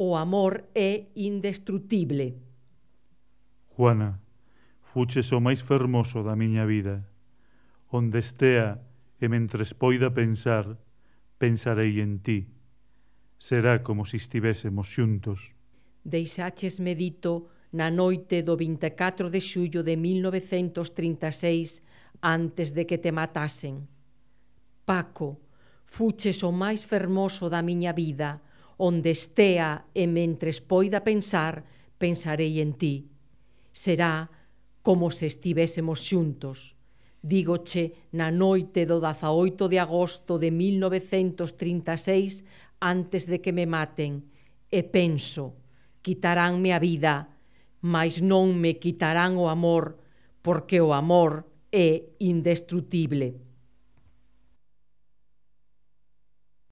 O amor é indestrutible. Juana, fuches o máis fermoso da miña vida. Onde estea e mentres poida pensar, pensarei en ti. Será como se estivésemos xuntos. Deixaches dito na noite do 24 de xullo de 1936 antes de que te matasen. Paco, fuches o máis fermoso da miña vida, Onde estea e mentres poida pensar, pensarei en ti. Será como se estivésemos xuntos. Dígoche na noite do 18 de agosto de 1936 antes de que me maten e penso, quitaránme a vida, mas non me quitarán o amor, porque o amor é indestrutible.